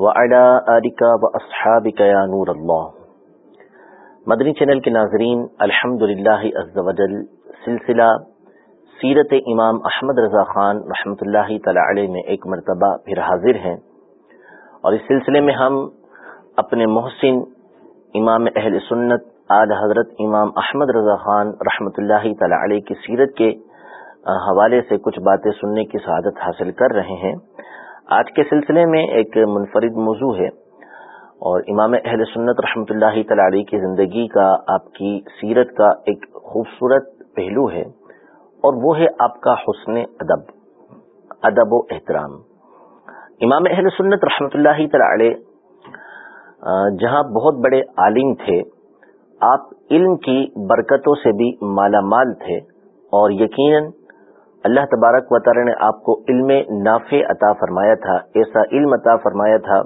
یا نور اللہ مدنی چینل کے ناظرین الحمد للہ سلسلہ سیرت امام احمد رضا خان رحمۃ اللہ تعالی علیہ میں ایک مرتبہ پھر حاضر ہیں اور اس سلسلے میں ہم اپنے محسن امام اہل سنت، آل حضرت امام احمد رضا خان رحمۃ اللہ تعالی علیہ کی سیرت کے حوالے سے کچھ باتیں سننے کی سعادت حاصل کر رہے ہیں۔ آج کے سلسلے میں ایک منفرد موضوع ہے اور امام اہل سنت رحمۃ اللہ تعالی کی زندگی کا آپ کی سیرت کا ایک خوبصورت پہلو ہے اور وہ ہے آپ کا حسن ادب ادب و احترام۔ امام اہل سنت رحمۃ اللہ تعالی جہاں بہت بڑے عالم تھے، آپ علم کی برکتوں سے بھی مالا مال تھے اور یقیناً اللہ تبارک و تعالی نے آپ کو علم نافع عطا فرمایا تھا، ایسا علم عطا فرمایا تھا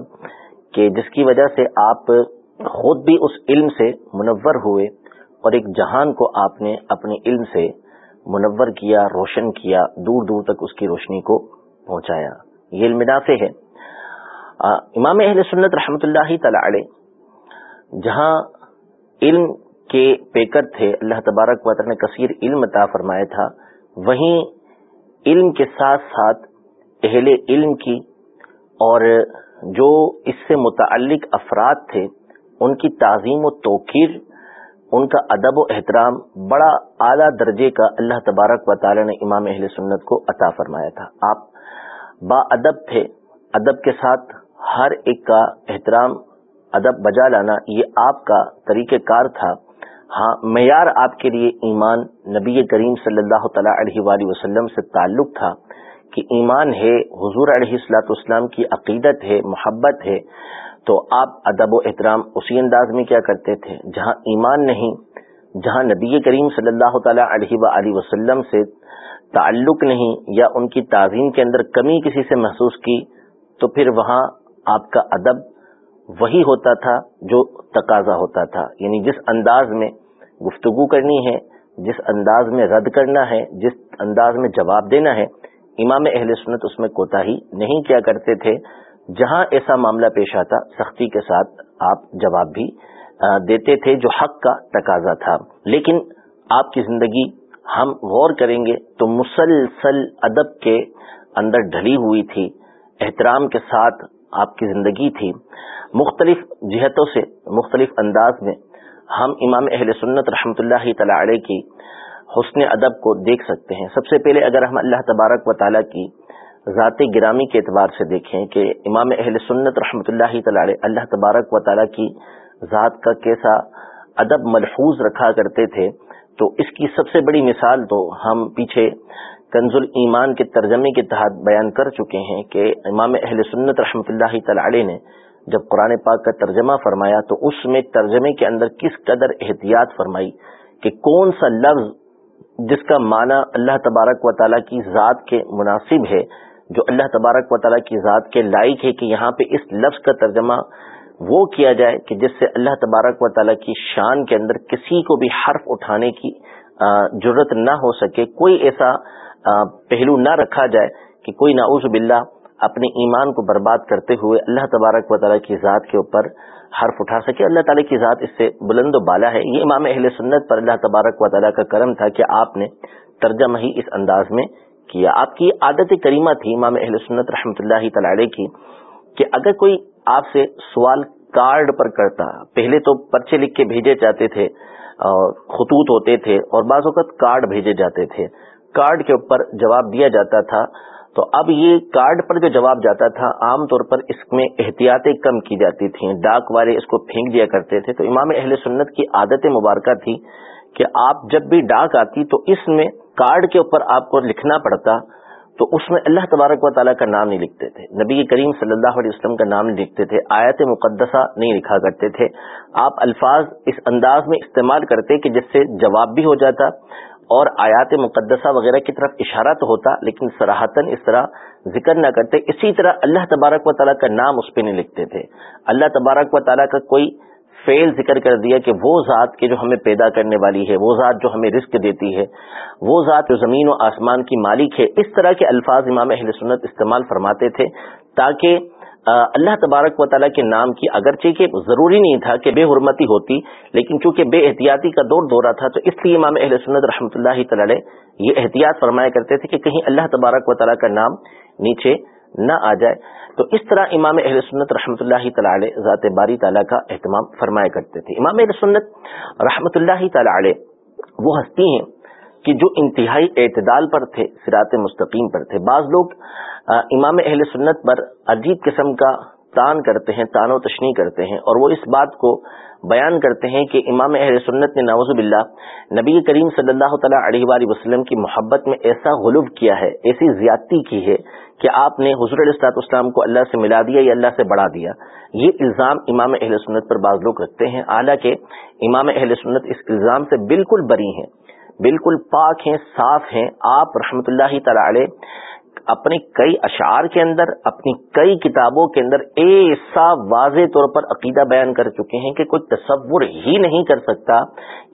کہ جس کی وجہ سے آپ خود بھی اس علم سے منور ہوئے اور ایک جہان کو آپ نے اپنے علم سے منور کیا، روشن کیا، دور دور تک اس کی روشنی کو پہنچایا۔ یہ علم نافع ہے۔ امام اہل سنت رحمۃ اللہ تعالی جہاں علم کے پیکر تھے، اللہ تبارک و تعالی نے کثیر علم عطا فرمایا تھا، وہیں علم کے ساتھ ساتھ اہل علم کی اور جو اس سے متعلق افراد تھے، ان کی تعظیم و توقیر، ان کا ادب و احترام بڑا اعلیٰ درجے کا اللہ تبارک و تعالی نے امام اہل سنت کو عطا فرمایا تھا۔ آپ با ادب تھے، ادب کے ساتھ ہر ایک کا احترام، ادب بجا لانا یہ آپ کا طریقہ کار تھا۔ ہاں معیار آپ کے لیے ایمان نبی کریم صلی اللہ تعالیٰ علیہ وآلہ وسلم سے تعلق تھا کہ ایمان ہے، حضور علیہ السلاۃ اسلام کی عقیدت ہے، محبت ہے، تو آپ ادب و احترام اسی انداز میں کیا کرتے تھے؟ جہاں ایمان نہیں، جہاں نبی کریم صلی اللہ تعالیٰ علیہ و وسلم سے تعلق نہیں یا ان کی تعظیم کے اندر کمی کسی سے محسوس کی، تو پھر وہاں آپ کا ادب وہی ہوتا تھا جو تقاضا ہوتا تھا۔ یعنی جس انداز میں گفتگو کرنی ہے، جس انداز میں رد کرنا ہے، جس انداز میں جواب دینا ہے، امام اہل سنت اس میں کوتا ہی نہیں کیا کرتے تھے۔ جہاں ایسا معاملہ پیش آتا، سختی کے ساتھ آپ جواب بھی دیتے تھے جو حق کا تقاضا تھا۔ لیکن آپ کی زندگی ہم غور کریں گے تو مسلسل ادب کے اندر ڈھلی ہوئی تھی، احترام کے ساتھ آپ کی زندگی تھی۔ مختلف جہتوں سے، مختلف انداز میں ہم امام اہل سنت رحمۃ اللہ تعالی علیہ کی حسن ادب کو دیکھ سکتے ہیں۔ سب سے پہلے اگر ہم اللہ تبارک و تعالیٰ کی ذات گرامی کے اعتبار سے دیکھیں کہ امام اہل سنت رحمۃ اللہ تعالی اللہ تبارک و تعالیٰ کی ذات کا کیسا ادب ملحوظ رکھا کرتے تھے، تو اس کی سب سے بڑی مثال تو ہم پیچھے کنز ایمان کے ترجمے کے تحت بیان کر چکے ہیں کہ امام اہل سنت رحمۃ اللہ تعالی نے جب قرآن پاک کا ترجمہ فرمایا تو اس میں ترجمے کے اندر کس قدر احتیاط فرمائی کہ کون سا لفظ جس کا معنی اللہ تبارک و تعالیٰ کی ذات کے مناسب ہے، جو اللہ تبارک و تعالیٰ کی ذات کے لائق ہے کہ یہاں پہ اس لفظ کا ترجمہ وہ کیا جائے کہ جس سے اللہ تبارک و تعالیٰ کی شان کے اندر کسی کو بھی حرف اٹھانے کی ضرورت نہ ہو سکے، کوئی ایسا پہلو نہ رکھا جائے کہ کوئی نعوذ باللہ اپنے ایمان کو برباد کرتے ہوئے اللہ تبارک و تعالیٰ کی ذات کے اوپر حرف اٹھا سکے۔ اللہ تعالیٰ کی ذات اس سے بلند و بالا ہے۔ یہ امام اہل سنت پر اللہ تبارک و تعالیٰ کا کرم تھا کہ آپ نے ترجمہ ہی اس انداز میں کیا۔ آپ کی عادت کریمہ تھی امام اہل سنت رحمۃ اللہ تعالی کی کہ اگر کوئی آپ سے سوال کارڈ پر کرتا، پہلے تو پرچے لکھ کے بھیجے جاتے تھے، اور خطوط ہوتے تھے، اور بعض اوقات کارڈ بھیجے جاتے تھے۔ کارڈ کے اوپر جواب دیا جاتا تھا۔ تو اب یہ کارڈ پر جو جواب جاتا تھا، عام طور پر اس میں احتیاطیں کم کی جاتی تھیں، ڈاک والے اس کو پھینک دیا کرتے تھے۔ تو امام اہل سنت کی عادت مبارکہ تھی کہ آپ جب بھی ڈاک آتی تو اس میں کارڈ کے اوپر آپ کو لکھنا پڑتا، تو اس میں اللہ تبارک و تعالیٰ کا نام نہیں لکھتے تھے۔ نبی کریم صلی اللہ علیہ وسلم کا نام نہیں لکھتے تھے، آیت مقدسہ نہیں لکھا کرتے تھے۔ آپ الفاظ اس انداز میں استعمال کرتے کہ جس سے جواب بھی ہو جاتا اور آیات مقدسہ وغیرہ کی طرف اشارہ تو ہوتا، لیکن سراہتن اس طرح ذکر نہ کرتے، اسی طرح اللہ تبارک و تعالیٰ کا نام اس پہ نہیں لکھتے تھے۔ اللہ تبارک و تعالیٰ کا کوئی فیل ذکر کر دیا کہ وہ ذات کے جو ہمیں پیدا کرنے والی ہے، وہ ذات جو ہمیں رزق دیتی ہے، وہ ذات جو زمین و آسمان کی مالک ہے، اس طرح کے الفاظ امام اہل سنت استعمال فرماتے تھے تاکہ اللہ تبارک و تعالیٰ کے نام کی اگرچہ کہ ضروری نہیں تھا کہ بے حرمتی ہوتی، لیکن چونکہ بے احتیاطی کا دور دورہ تھا، تو اس لیے امام اہل سنت رحمۃ اللہ تعالی یہ احتیاط فرمایا کرتے تھے کہ کہیں اللہ تبارک و تعالیٰ کا نام نیچے نہ آ جائے۔ تو اس طرح امام اہل سنت رحمۃ اللہ تعالی ذات باری تعالیٰ کا اہتمام فرمایا کرتے تھے۔ امام اہل سنت رحمۃ اللہ تعالی وہ ہستی ہیں۔ کہ جو انتہائی اعتدال پر تھے سرات مستقیم پر تھے۔ بعض لوگ امام اہل سنت پر عجیب قسم کا تان کرتے ہیں، تان و تشنی کرتے ہیں اور وہ اس بات کو بیان کرتے ہیں کہ امام اہل سنت نے نوزب اللہ نبی کریم صلی اللہ تعالیٰ علیہ وآلہ وسلم کی محبت میں ایسا غلب کیا ہے، ایسی زیادتی کی ہے کہ آپ نے حضور علیہ اسلام کو اللہ سے ملا دیا یا اللہ سے بڑھا دیا۔ یہ الزام امام اہل سنت پر بعض لوگ رکھتے ہیں۔ حالانکہ امام اہل سنت اس الزام سے بالکل بری ہیں۔ بالکل پاک ہیں، صاف ہیں۔ آپ رحمت اللہ تعالی اپنے کئی اشعار کے اندر، اپنی کئی کتابوں کے اندر ایسا واضح طور پر عقیدہ بیان کر چکے ہیں کہ کوئی تصور ہی نہیں کر سکتا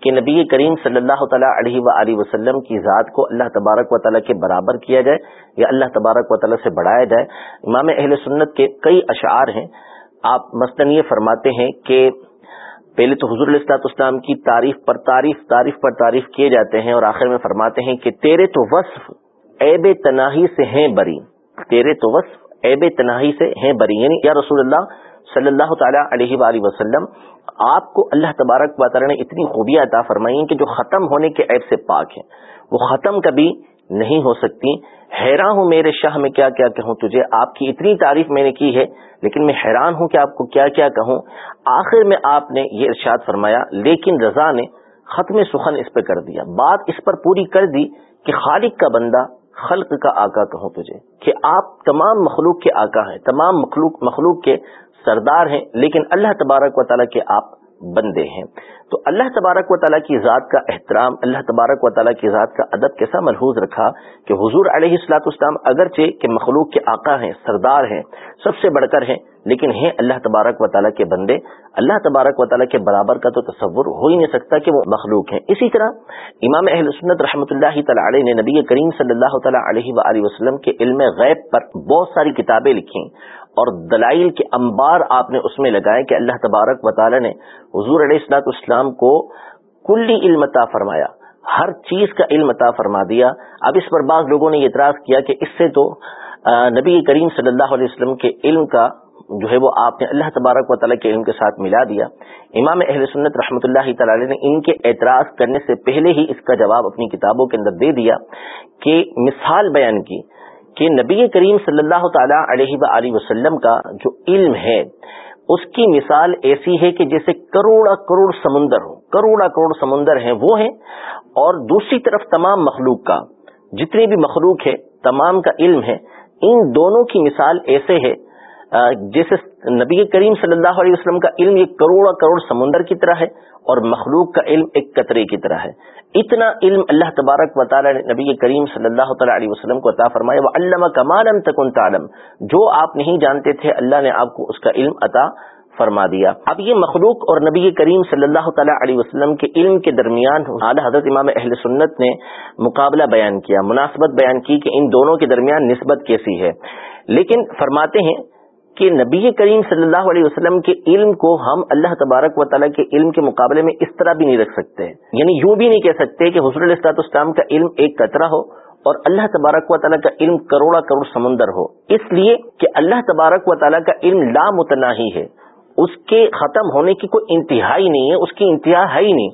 کہ نبی کریم صلی اللہ تعالیٰ علیہ و وسلم کی ذات کو اللہ تبارک و تعالیٰ کے برابر کیا جائے یا اللہ تبارک و تعالیٰ سے بڑھایا جائے۔ امام اہل سنت کے کئی اشعار ہیں۔ آپ مثلاً یہ فرماتے ہیں کہ پہلے تو حضور السلاط اسلام کی تعریف پر تعریف تعریف پر تعریف کیے جاتے ہیں اور آخر میں فرماتے ہیں کہ تیرے تو وصف ایب تناہی سے ہیں بری، تیرے تو وصف ایب تناہی سے ہیں بری۔ یعنی یا رسول اللہ صلی اللہ تعالیٰ علیہ وآلہ وسلم، آپ کو اللہ تبارک و تعالیٰ نے اتنی خوبیاں عطا فرمائی ہیں کہ جو ختم ہونے کے عیب سے پاک ہیں۔ وہ ختم کبھی نہیں ہو سکتی۔ حیران ہوں میرے شاہ میں کیا کیا کہوں؟ تجھے آپ کی اتنی تعریف میں نے کی ہے، لیکن میں حیران ہوں کہ آپ کو کیا کیا کہوں۔ آخر میں آپ نے یہ ارشاد فرمایا، لیکن رضا نے ختم سخن اس پہ کر دیا۔ بات اس پر پوری کر دی کہ خالق کا بندہ خلق کا آقا کہوں تجھے، کہ آپ تمام مخلوق کے آقا ہیں، تمام مخلوق مخلوق کے سردار ہیں، لیکن اللہ تبارک و تعالیٰ کے آپ بندے ہیں۔ تو اللہ تبارک و تعالیٰ کی ذات کا احترام، اللہ تبارک و تعالیٰ کی ذات کا ادب کیسا ملحوظ رکھا کہ حضور علیہ السلاط اسلام اگرچہ کہ مخلوق کے آقا ہیں، سردار ہیں، سب سے بڑھ کر ہیں، لیکن ہیں اللہ تبارک و تعالیٰ کے بندے۔ اللہ تبارک و تعالیٰ کے برابر کا تو تصور ہو ہی نہیں سکتا کہ وہ مخلوق ہیں۔ اسی طرح امام اہل سنت رحمۃ اللہ تعالی نے نبی کریم صلی اللہ تعالیٰ علیہ و وسلم کے علم غیب پر بہت ساری کتابیں لکھی اور دلائل کے انبار آپ نے اس میں لگائے کہ اللہ تبارک و تعالی نے حضور علیہ السلاط اسلام کو کلی علم عطا فرمایا، ہر چیز کا علم عطا فرما دیا۔ اب اس پر بعض لوگوں نے یہ اعتراض کیا کہ اس سے تو نبی کریم صلی اللہ علیہ وسلم کے علم کا جو ہے وہ آپ نے اللہ تبارک و تعالیٰ کے علم کے ساتھ ملا دیا۔ امام اہل سنت رحمۃ اللہ تعالی نے ان کے اعتراض کرنے سے پہلے ہی اس کا جواب اپنی کتابوں کے اندر دے دیا کہ مثال بیان کی۔ کہ نبی کریم صلی اللہ تعالی علیہ و وسلم کا جو علم ہے، اس کی مثال ایسی ہے کہ جیسے کروڑا کروڑ سمندر ہو کروڑا کروڑ سمندر ہیں، وہ ہیں، اور دوسری طرف تمام مخلوق کا، جتنی بھی مخلوق ہے، تمام کا علم ہے، ان دونوں کی مثال ایسے ہے جیسے نبی کریم صلی اللہ علیہ وسلم کا علم ایک کروڑا کروڑ سمندر کی طرح ہے اور مخلوق کا علم ایک قطرے کی طرح ہے۔ اتنا علم اللہ تبارک و تعالیٰ نے نبی کریم صلی اللہ تعالیٰ علیہ وسلم کو عطا فرمایا وہ علامہ کمال تکن تعلم۔ جو آپ نہیں جانتے تھے، اللہ نے آپ کو اس کا علم عطا فرما دیا۔ اب یہ مخلوق اور نبی کریم صلی اللہ تعالیٰ علیہ وسلم کے علم کے درمیان اعلیٰ حضرت امام اہل سنت نے مقابلہ بیان کیا، مناسبت بیان کی کہ ان دونوں کے درمیان نسبت کیسی ہے۔ لیکن فرماتے ہیں کہ نبی کریم صلی اللہ علیہ وسلم کے علم کو ہم اللہ تبارک و تعالیٰ کے علم کے مقابلے میں اس طرح بھی نہیں رکھ سکتے۔ یعنی یوں بھی نہیں کہہ سکتے کہ حضر السلاط اسلام کا علم ایک قطرہ ہو اور اللہ تبارک و تعالیٰ کا علم کروڑا کروڑ سمندر ہو۔ اس لیے کہ اللہ تبارک و تعالیٰ کا علم لامتناہی ہے۔ اس کے ختم ہونے کی کوئی انتہا ہی نہیں ہے، اس کی انتہا ہے ہی نہیں۔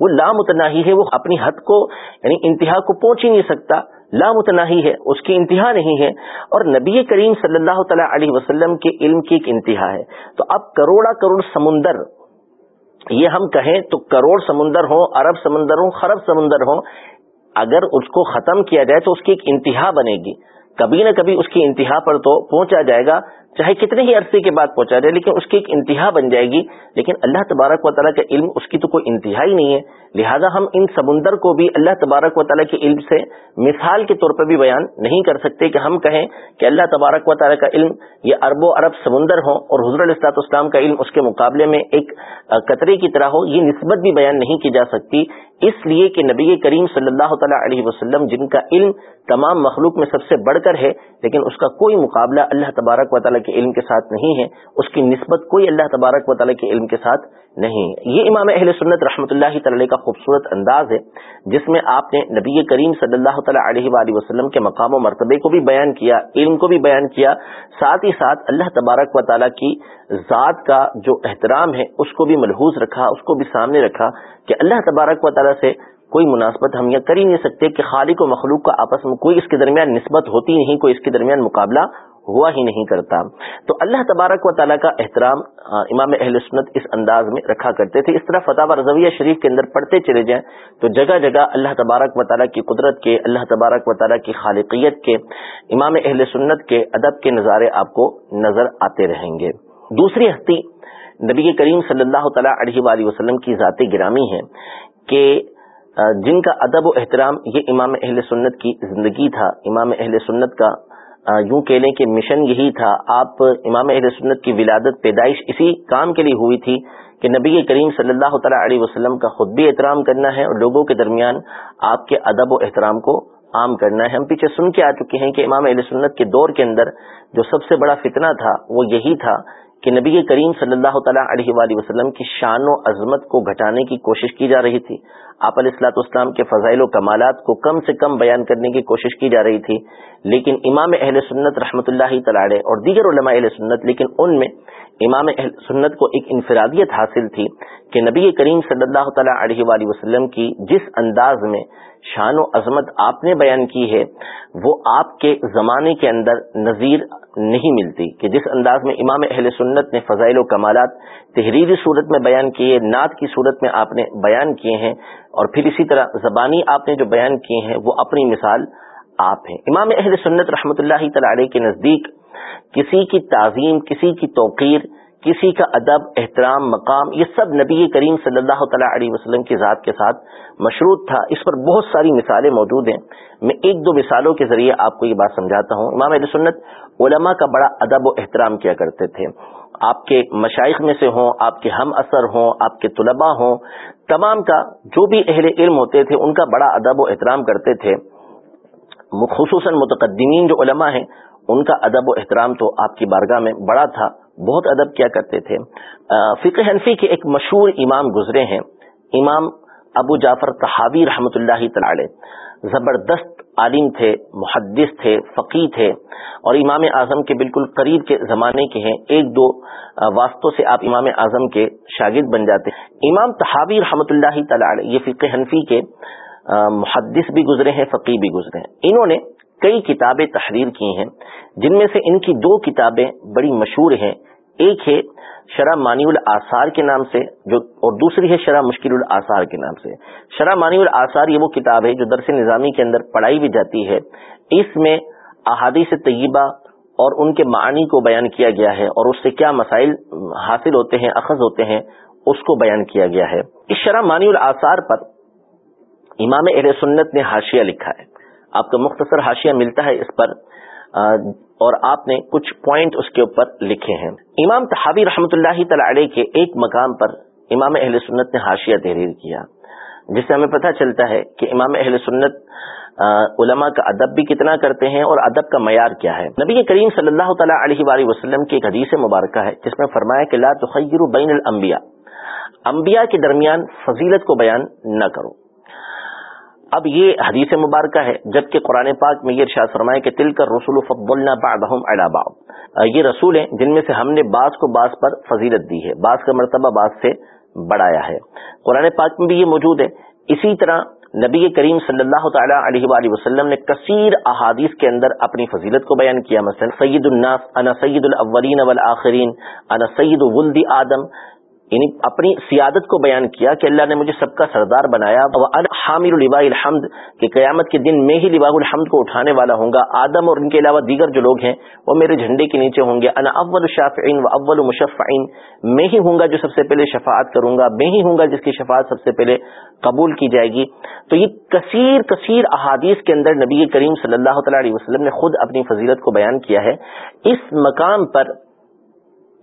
وہ لامتناہی ہے، وہ اپنی حد کو یعنی انتہا کو پہنچ ہی نہیں سکتا۔ لامتناہی ہے، اس کی انتہا نہیں ہے اور نبی کریم صلی اللہ تعالیٰ علیہ وسلم کے علم کی ایک انتہا ہے۔ تو اب کروڑا کروڑ سمندر، یہ ہم کہیں تو کروڑ سمندر ہوں، ارب سمندر ہوں، خرب سمندر ہوں، اگر اس کو ختم کیا جائے تو اس کی ایک انتہا بنے گی۔ کبھی نہ کبھی اس کی انتہا پر تو پہنچا جائے گا۔ چاہے کتنے ہی عرصے کے بعد پہنچا جائے لیکن اس کی ایک انتہا بن جائے گی۔ لیکن اللہ تبارک و تعالیٰ کا علم، اس کی تو کوئی انتہا ہی نہیں ہے۔ لہٰذا ہم ان سمندر کو بھی اللہ تبارک و تعالیٰ کے علم سے مثال کے طور پر بھی بیان نہیں کر سکتے کہ ہم کہیں کہ اللہ تبارک و تعالیٰ کا علم یہ ارب و ارب سمندر ہو اور حضر السلاط اسلام کا علم اس کے مقابلے میں ایک قطرے کی طرح ہو، یہ نسبت بھی بیان نہیں کی جا سکتی۔ اس لیے کہ نبی کریم صلی اللہ تعالیٰ علیہ وسلم جن کا علم تمام مخلوق میں سب سے بڑھ کر ہے، لیکن اس کا کوئی مقابلہ اللہ تبارک و تعالیٰ کے علم کے ساتھ نہیں ہے، اس کی نسبت کوئی اللہ تبارک و تعالیٰ کے علم کے ساتھ نہیں ہے۔ یہ امام اہل سنت رحمۃ اللہ تعالی کا خوبصورت انداز ہے، جس میں آپ نے نبی کریم صلی اللہ تعالیٰ علیہ وآلہ وسلم کے مقام و مرتبے کو بھی بیان کیا، علم کو بھی بیان کیا، ساتھ ہی ساتھ اللہ تبارک و تعالیٰ کی ذات کا جو احترام ہے، اس کو بھی ملحوظ رکھا، اس کو بھی سامنے رکھا کہ اللہ تبارک و تعالیٰ سے کوئی مناسبت ہم یہ کر ہی نہیں سکتے کہ خالق و مخلوق کا آپس میں کوئی اس کے درمیان نسبت ہوتی نہیں، کوئی اس کے درمیان مقابلہ ہوا ہی نہیں کرتا۔ تو اللہ تبارک و تعالیٰ کا احترام امام اہل سنت اس انداز میں رکھا کرتے تھے۔ اس طرح فتح رضویہ شریف کے اندر پڑھتے چلے جائیں تو جگہ جگہ اللہ تبارک و تعالیٰ کی قدرت کے، اللہ تبارک و تعالیٰ کی خالقیت کے، امام اہل سنت کے ادب کے نظارے آپ کو نظر آتے رہیں گے۔ دوسری ہستی نبی کریم صلی اللہ تعالیٰ علیہ وآلہ وسلم کی ذات گرامی ہے کہ جن کا ادب و احترام یہ امام اہل سنت کی زندگی تھا۔ امام اہل سنت کا یوں کہہ لیں کہ مشن یہی تھا، آپ امام اہل سنت کی ولادت پیدائش اسی کام کے لیے ہوئی تھی کہ نبی کریم صلی اللہ تعالیٰ علیہ وسلم کا خود بھی احترام کرنا ہے اور لوگوں کے درمیان آپ کے ادب و احترام کو عام کرنا ہے۔ ہم پیچھے سن کے آ چکے ہیں کہ امام اہل سنت کے دور کے اندر جو سب سے بڑا فتنہ تھا وہ یہی تھا کہ نبی کریم صلی اللہ تعالیٰ علیہ وآلہ وسلم کی شان و عظمت کو گھٹانے کی کوشش کی جا رہی تھی۔ آپ علیہ السلاط اسلام کے فضائل و کمالات کو کم سے کم بیان کرنے کی کوشش کی جا رہی تھی، لیکن امام اہل سنت رحمۃ اللہ تعالی اور دیگر علماء اہل سنت، لیکن ان میں امام اہل سنت کو ایک انفرادیت حاصل تھی کہ نبی کریم صلی اللہ تعالیٰ علیہ وآلہ وسلم کی جس انداز میں شان و عظمت آپ نے بیان کی ہے، وہ آپ کے زمانے کے اندر نظیر نہیں ملتی کہ جس انداز میں امام اہل سنت نے فضائل و کمالات تحریری صورت میں بیان کیے، نعت کی صورت میں آپ نے بیان کیے ہیں۔ اور پھر اسی طرح زبانی آپ نے جو بیان کیے ہیں، وہ اپنی مثال آپ ہیں۔ امام اہل سنت رحمۃ اللہ تعالی کے نزدیک کسی کی تعظیم، کسی کی توقیر، کسی کا ادب، احترام، مقام، یہ سب نبی کریم صلی اللہ تعالیٰ علیہ وسلم کی ذات کے ساتھ مشروط تھا۔ اس پر بہت ساری مثالیں موجود ہیں۔ میں ایک دو مثالوں کے ذریعے آپ کو یہ بات سمجھاتا ہوں۔ امام علیہ سنت علماء کا بڑا ادب و احترام کیا کرتے تھے۔ آپ کے مشائق میں سے ہوں، آپ کے ہم اثر ہوں، آپ کے طلباء ہوں، تمام کا جو بھی اہل علم ہوتے تھے، ان کا بڑا ادب و احترام کرتے تھے۔ خصوصاً متقدمین جو علماء ہیں، ان کا ادب و احترام تو آپ کی بارگاہ میں بڑا تھا، بہت ادب کیا کرتے تھے۔ فقہ حنفی کے ایک مشہور امام گزرے ہیں، امام ابو جعفر تحابی رحمۃ اللہ تعالی۔ زبردست عالم تھے، محدث تھے فقی تھے اور امام اعظم کے بالکل قریب کے زمانے کے ہیں۔ ایک دو واسطوں سے آپ امام اعظم کے شاگرد بن جاتے ہیں۔ امام تحابی رحمۃ اللہ تعالی یہ فقہ حنفی کے محدث بھی گزرے ہیں فقی بھی گزرے ہیں۔ انہوں نے کئی کتابیں تحریر کی ہیں، جن میں سے ان کی دو کتابیں بڑی مشہور ہیں۔ ایک ہے شرح مانی الاثار کے نام سے، جو، اور دوسری ہے شرح مشکل الاثار کے نام سے۔ شرح مانی الاثار یہ وہ کتاب ہے جو درس نظامی کے اندر پڑھائی بھی جاتی ہے۔ اس میں احادیث طیبہ اور ان کے معنی کو بیان کیا گیا ہے اور اس سے کیا مسائل حاصل ہوتے ہیں، اخذ ہوتے ہیں، اس کو بیان کیا گیا ہے۔ اس شرح مانی الاثار پر امام اہل سنت نے حاشیہ لکھا ہے۔ آپ کا مختصر حاشیہ ملتا ہے اس پر۔ اور آپ نے کچھ پوائنٹ اس کے اوپر لکھے ہیں۔ امام تحابی رحمۃ اللہ تعالی کے ایک مقام پر امام اہل سنت نے حاشیہ تحریر کیا، جس سے ہمیں پتہ چلتا ہے کہ امام اہل سنت علماء کا ادب بھی کتنا کرتے ہیں اور ادب کا معیار کیا ہے۔ نبی کریم صلی اللہ تعالیٰ علیہ وآلہ وسلم کی ایک حدیث مبارکہ ہے، جس میں فرمایا کہ لا تخیر بین الانبیاء، انبیاء کے درمیان فضیلت کو بیان نہ کرو۔ اب یہ حدیث مبارکہ ہے، جبکہ قرآن پاک میں یہ ارشاد فرمائے کہ تل کر رسول فبلنا بعضهم على بعض یہ رسول ہیں جن میں سے ہم نے بعض کو بعض پر فضیلت دی ہے، بعض کا مرتبہ بعض سے بڑھایا ہے۔ قرآن پاک میں بھی یہ موجود ہے۔ اسی طرح نبی کریم صلی اللہ تعالیٰ علیہ وآلہ وسلم نے کثیر احادیث کے اندر اپنی فضیلت کو بیان کیا، مثلا سید الناس، انا سید الاولین والآخرین، انا سید ولد آدم۔ یعنی اپنی سیادت کو بیان کیا کہ اللہ نے مجھے سب کا سردار بنایا حامر البا الحمد، کہ قیامت کے دن میں ہی لبا الحمد کو اٹھانے والا ہوں گا۔ آدم اور ان کے علاوہ دیگر جو لوگ ہیں، وہ میرے جھنڈے کے نیچے ہوں گے۔ انا اول شافعین و اول مشفعین، میں ہی ہوں گا جو سب سے پہلے شفاعت کروں گا، میں ہی ہوں گا جس کی شفاعت سب سے پہلے قبول کی جائے گی۔ تو یہ کثیر کثیر احادیث کے اندر نبی کریم صلی اللہ تعالی علیہ وسلم نے خود اپنی فضیلت کو بیان کیا ہے۔ اس مقام پر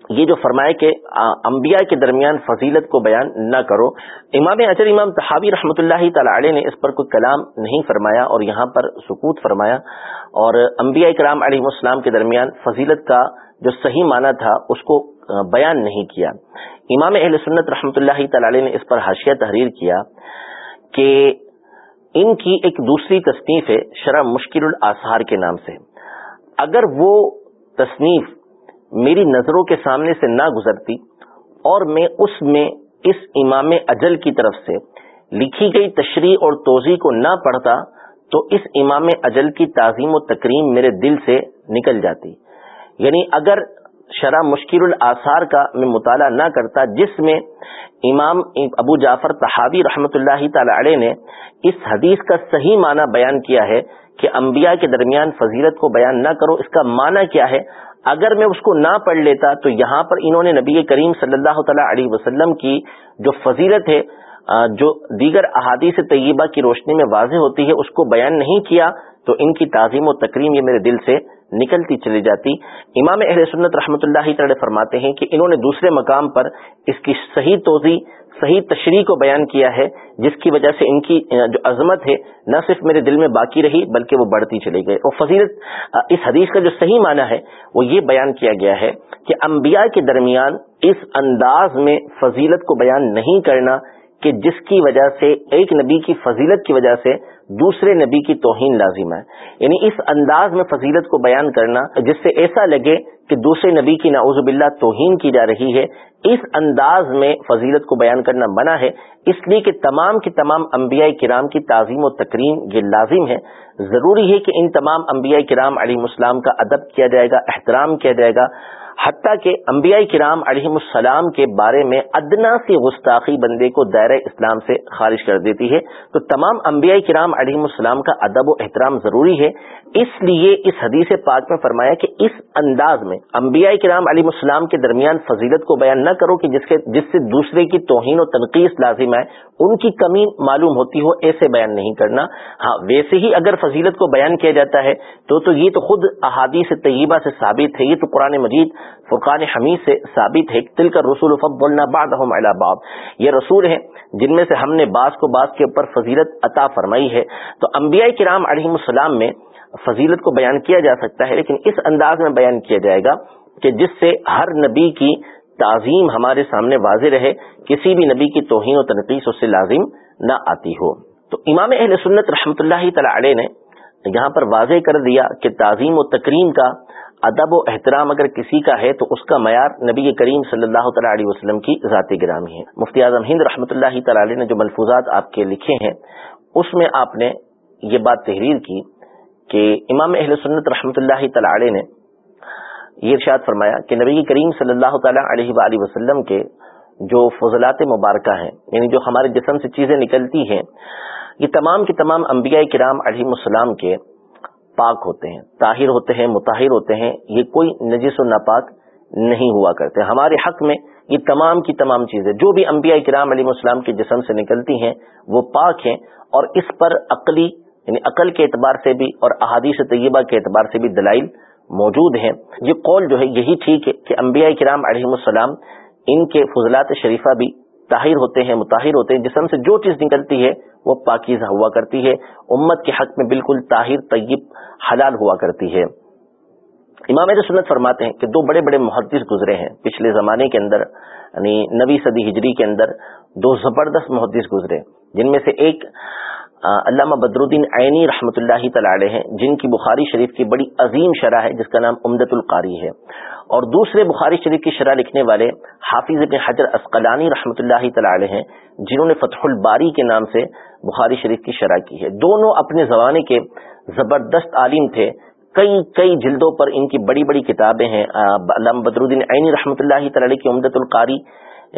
یہ جو فرمائے کہ انبیاء کے درمیان فضیلت کو بیان نہ کرو۔ امام اجر، امام تحابی رحمۃ اللہ تعالی علیہ نے اس پر کوئی کلام نہیں فرمایا اور یہاں پر سکوت فرمایا۔ اور انبیاء کرام علیہ السلام کے درمیان فضیلت کا جو صحیح معنی تھا، اس کو بیان نہیں کیا۔ امام اہل سنت رحمۃ اللہ تعالی علیہ نے اس پر حاشیہ تحریر کیا کہ ان کی ایک دوسری تصنیف ہے شرح مشکل الاثار کے نام سے۔ اگر وہ تصنیف میری نظروں کے سامنے سے نہ گزرتی اور میں اس میں اس امام اجل کی طرف سے لکھی گئی تشریح اور توضیع کو نہ پڑھتا تو اس امام اجل کی تعظیم و تکریم میرے دل سے نکل جاتی۔ یعنی اگر شرح مشکل الاثار کا میں مطالعہ نہ کرتا جس میں امام ابو جعفر تحابی رحمۃ اللہ تعالی علیہ نے اس حدیث کا صحیح معنی بیان کیا ہے کہ انبیاء کے درمیان فضیلت کو بیان نہ کرو، اس کا معنی کیا ہے؟ اگر میں اس کو نہ پڑھ لیتا تو یہاں پر انہوں نے نبی کریم صلی اللہ تعالی علیہ وسلم کی جو فضیلت ہے جو دیگر احادیث طیبہ کی روشنی میں واضح ہوتی ہے، اس کو بیان نہیں کیا تو ان کی تعظیم و تکریم یہ میرے دل سے نکلتی چلی جاتی۔ امام اہل سنت رحمۃ اللہ تعالی فرماتے ہیں کہ انہوں نے دوسرے مقام پر اس کی صحیح توضیع صحیح تشریح کو بیان کیا ہے، جس کی وجہ سے ان کی جو عظمت ہے، نہ صرف میرے دل میں باقی رہی، بلکہ وہ بڑھتی چلی گئی۔ اور فضیلت اس حدیث کا جو صحیح معنی ہے، وہ یہ بیان کیا گیا ہے کہ انبیاء کے درمیان اس انداز میں فضیلت کو بیان نہیں کرنا کہ جس کی وجہ سے، ایک نبی کی فضیلت کی وجہ سے دوسرے نبی کی توہین لازم ہے۔ یعنی اس انداز میں فضیلت کو بیان کرنا، جس سے ایسا لگے کہ دوسرے نبی کی نعوذ باللہ توہین کی جا رہی ہے، اس انداز میں فضیلت کو بیان کرنا بنا ہے۔ اس لیے کہ تمام کے تمام انبیاء کرام کی تعظیم و تکریم یہ لازم ہے۔ ضروری ہے کہ ان تمام انبیاء کرام علیہ السلام کا ادب کیا جائے گا، احترام کیا جائے گا۔ حتیٰ کہ انبیاء کرام علیہ السلام کے بارے میں ادنا سی گستاخی بندے کو دائرۂ اسلام سے خارج کر دیتی ہے۔ تو تمام انبیاء کرام علیہ السلام کا ادب و احترام ضروری ہے۔ اس لیے اس حدیث پاک میں فرمایا کہ اس انداز میں انبیاء کرام علیہ السلام کے درمیان فضیلت کو بیان نہ کرو کہ جس کے جس سے دوسرے کی توہین و تنقید لازم ہے ان کی کمی معلوم ہوتی ہو، ایسے بیان نہیں کرنا۔ ہاں ویسے ہی اگر فضیلت کو بیان کیا جاتا ہے، تو تو یہ تو خود احادیث طیبہ سے ثابت ہے۔ یہ تو قرآن مجید فرقان حمید سے ثابت ہے تل کر رسول بولنا باد باب یہ رسول ہیں جن میں سے ہم نے بعض کو بعض کے اوپر فضیلت عطا فرمائی ہے۔ تو انبیاء کرام علیہ السلام میں فضیلت کو بیان کیا جا سکتا ہے، لیکن اس انداز میں بیان کیا جائے گا کہ جس سے ہر نبی کی تعظیم ہمارے سامنے واضح رہے، کسی بھی نبی کی توہین و تنقید اس سے لازم نہ آتی ہو۔ تو امام اہل سنت رحمۃ اللہ تعالی علیہ نے یہاں پر واضح کر دیا کہ تعظیم و تکریم کا ادب و احترام اگر کسی کا ہے تو اس کا معیار نبی کریم صلی اللہ تعالی علیہ وسلم کی ذاتی گرامی ہے۔ مفتی اعظم ہند رحمۃ اللہ تعالی نے جو ملفوظات آپ کے لکھے ہیں، اس میں آپ نے یہ بات تحریر کی کہ امام اہل سنت رحمۃ اللہ تعالی نے یہ ارشاد فرمایا کہ نبی کریم صلی اللہ تعالیٰ علیہ وآلہ وسلم کے جو فضلات مبارکہ ہیں یعنی جو ہمارے جسم سے چیزیں نکلتی ہیں، یہ تمام کے تمام انبیاء کرام علیہ السلام کے پاک ہوتے ہیں، طاہر ہوتے ہیں متاہر ہوتے ہیں، یہ کوئی نجس و ناپاک نہیں ہوا کرتے۔ ہمارے حق میں یہ تمام کی تمام چیزیں، جو بھی انبیاء کرام علیہ السلام کے جسم سے نکلتی ہیں، وہ پاک ہیں اور اس پر عقلی یعنی عقل کے اعتبار سے بھی اور احادیث طیبہ کے اعتبار سے بھی دلائل موجود ہیں۔ یہ قول جو ہے، یہی ٹھیک ہے کہ انبیاء کرام علیہ السلام ان کے فضلات شریفہ بھی طاہر ہوتے ہیں متاہر ہوتے ہیں جسم سے جو چیز نکلتی ہے، وہ پاکیزہ ہوا کرتی ہے۔ امت کے حق میں بالکل طاہر، طیب، حلال ہوا کرتی ہے۔ امام سنت فرماتے ہیں کہ دو بڑے بڑے محدث گزرے ہیں۔ پچھلے زمانے کے اندر یعنی نبی صدی ہجری کے اندر، دو زبردست محدث گزرے۔ جن میں سے ایک علامہ بدر الدین عینی رحمۃ اللہ تعالی ہیں۔ جن کی بخاری شریف کی بڑی عظیم شرح ہے، جس کا نام امدت القاری ہے۔ اور دوسرے بخاری شریف کی شرح لکھنے والے حافظ ابن حجر اسقلانی رحمۃ اللہ تعالی ہیں، جنہوں نے فتح الباری کے نام سے بخاری شریف کی شرح کی ہے۔ دونوں اپنے زمانے کے زبردست عالم تھے۔ کئی کئی جلدوں پر ان کی بڑی بڑی کتابیں ہیں۔ علامہ بدر الدین عینی رحمۃ اللہ تعالی کی امدت القاری،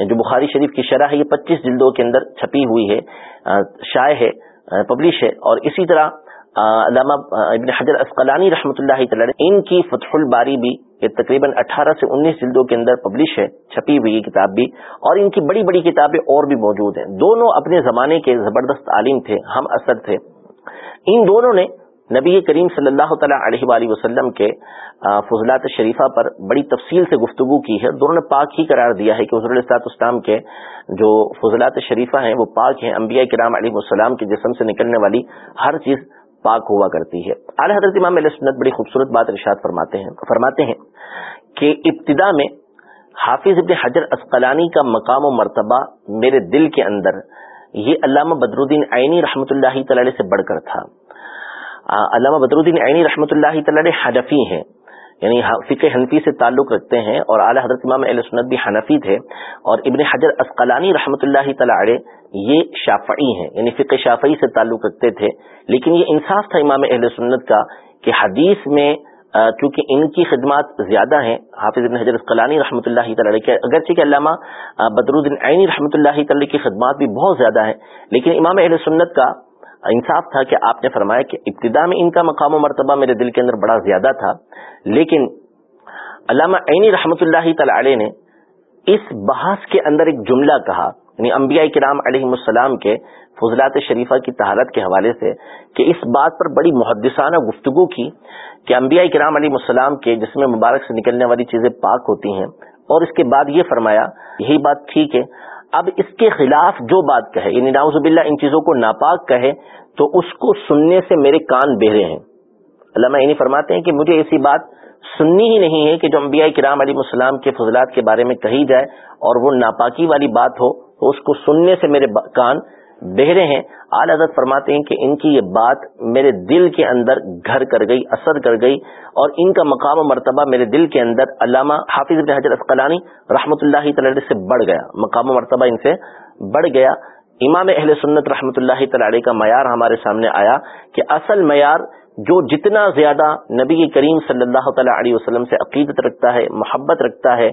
جو بخاری شریف کی شرح ہے، یہ پچیس جلدوں کے اندر چھپی ہوئی ہے شائع ہے پبلش ہے۔ اور اسی طرح علامہ ابن حجر اسقلانی رحمۃ اللہ تعالی ان کی فتح الباری بھی یہ تقریباً اٹھارہ سے انیس جلدوں کے اندر پبلش ہے، چھپی ہوئی کتاب بھی، اور ان کی بڑی بڑی کتابیں اور بھی موجود ہیں۔ دونوں اپنے زمانے کے زبردست عالم تھے، ہم اثر تھے۔ ان دونوں نے نبی کریم صلی اللہ تعالیٰ علیہ وآلہ وسلم کے فضلات شریفہ پر بڑی تفصیل سے گفتگو کی ہے۔ دونوں نے پاک ہی قرار دیا ہے کہ حضر السلاط اسلام کے جو فضلات شریفہ ہیں، وہ پاک ہیں۔ انبیاء کرام علیہ السلام کے جسم سے نکلنے والی ہر چیز پاک ہوا کرتی ہے۔ اعلی حضرت امام علیہ سنت بڑی خوبصورت بات ارشاد فرماتے ہیں فرماتے ہیں کہ ابتدا میں حافظ ابن حجر اسقلانی کا مقام و مرتبہ میرے دل کے اندر، یہ علامہ بدر الدین عینی رحمۃ اللہ تعالی سے بڑھ کر تھا۔ علامہ بدر الدین عینی رحمۃ اللہ تعالی حنفی ہیں۔ یعنی فقہ حنفی سے تعلق رکھتے ہیں اور اعلیٰ حضرت امام علیہ سنت بھی حنفی تھے اور ابن حجر اسقلانی رحمۃ اللہ تعالی یہ شافعی ہیں یعنی فقہ شافعی سے تعلق رکھتے تھے۔ لیکن یہ انصاف تھا امام اہل سنت کا کہ حدیث میں چونکہ ان کی خدمات زیادہ ہیں، حافظ ابن حجر اسقلانی رحمۃ اللہ تعالی کے اگرچہ کہ علامہ بدر الدین عینی رحمۃ اللہ تعالی کی خدمات بھی بہت زیادہ ہیں، لیکن امام اہل سنت کا انصاف تھا کہ آپ نے فرمایا کہ ابتدا میں ان کا مقام و مرتبہ میرے دل کے اندر بڑا زیادہ تھا، لیکن علامہ عینی رحمۃ اللہ تعالی نے اس بحث کے اندر ایک جملہ کہا یعنی انبیاء کرام علیہ السلام کے فضلات شریفہ کی تہارت کے حوالے سے کہ اس بات پر بڑی محدثانہ گفتگو کی کہ انبیاء کرام علیہ السلام کے جس میں مبارک سے نکلنے والی چیزیں پاک ہوتی ہیں، اور اس کے بعد یہ فرمایا، یہی بات ٹھیک ہے اب اس کے خلاف جو بات کہے یعنی ناؤز باللہ ان چیزوں کو ناپاک کہے، تو اس کو سننے سے میرے کان بہرے ہیں۔ علامہ یعنی فرماتے ہیں کہ مجھے ایسی بات سننی ہی نہیں ہے کہ جو انبیاء کرام علیہ السلام کے فضلات کے بارے میں کہی جائے اور وہ ناپاکی والی بات ہو، تو اس کو سننے سے میرے کان بہرے ہیں۔ اعلی حضرت فرماتے ہیں کہ ان کی یہ بات میرے دل کے اندر گھر کر گئی، اثر کر گئی اور ان کا مقام و مرتبہ میرے دل کے اندر علامہ حافظ ابن حجر اسقلانی رحمۃ اللہ تعالی سے بڑھ گیا۔ مقام و مرتبہ ان سے بڑھ گیا۔ امام اہل سنت رحمۃ اللہ تعالی کا معیار ہمارے سامنے آیا کہ اصل معیار جو جتنا زیادہ نبی کریم صلی اللہ تعالیٰ علیہ وسلم سے عقیدت رکھتا ہے، محبت رکھتا ہے،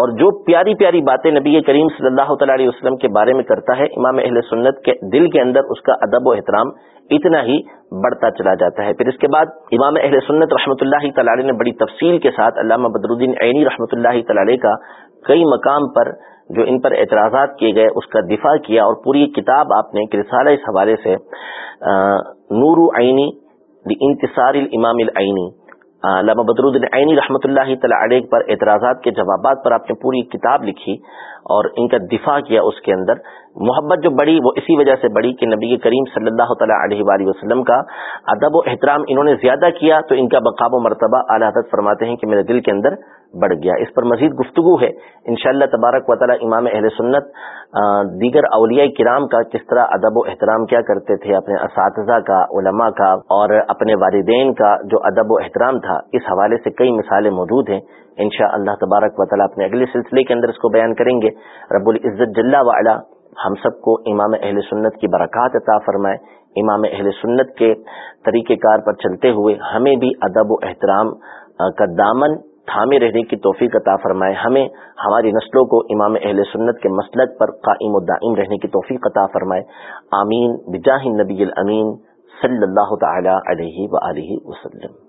اور جو پیاری پیاری باتیں نبی کریم صلی اللہ تعالیٰ علیہ وسلم کے بارے میں کرتا ہے، امام اہل سنت کے دل کے اندر اس کا ادب و احترام اتنا ہی بڑھتا چلا جاتا ہے۔ پھر اس کے بعد امام اہل سنت رحمۃ اللہ تعالی نے بڑی تفصیل کے ساتھ علامہ بدر الدین عینی رحمۃ اللہ تعالی کا کئی مقام پر جو ان پر اعتراضات کیے گئے، اس کا دفاع کیا اور پوری کتاب آپ نے رسالہ اس حوالے سے نور عینی انتصار الامام العینی۔ علامہ بدرالدین عینی رحمۃ اللہ تعالی علیہ پر اعتراضات کے جوابات پر آپ نے پوری کتاب لکھی۔ اور ان کا دفاع کیا اس کے اندر۔ محبت جو بڑی، وہ اسی وجہ سے بڑی کہ نبی کریم صلی اللہ تعالیٰ علیہ وآلہ وسلم کا ادب و احترام انہوں نے زیادہ کیا تو ان کا بقاب و مرتبہ اعلیٰ حضرت فرماتے ہیں کہ میرے دل کے اندر بڑھ گیا۔ اس پر مزید گفتگو ہے۔ انشاءاللہ تبارک و تعالیٰ امام اہل سنت دیگر اولیاء کرام کا کس طرح ادب و احترام کیا کرتے تھے، اپنے اساتذہ کا، علماء کا اور اپنے والدین کا جو ادب و احترام تھا، اس حوالے سے کئی مثالیں موجود ہیں۔ انشاء اللہ تبارک و تعالیٰ اپنے اگلے سلسلے کے اندر اس کو بیان کریں گے۔ رب العزت جل وعلا ہم سب کو امام اہل سنت کی برکات عطا فرمائے۔ امام اہل سنت کے طریقہ کار پر چلتے ہوئے ہمیں بھی ادب و احترام کا دامن تھامے رہنے کی توفیق عطا فرمائے۔ ہمیں، ہماری نسلوں کو امام اہل سنت کے مسلک پر قائم و دائم رہنے کی توفیق عطا فرمائے۔ آمین۔ بجاہ نبی الامین صلی اللہ تعالی علیہ و وسلم۔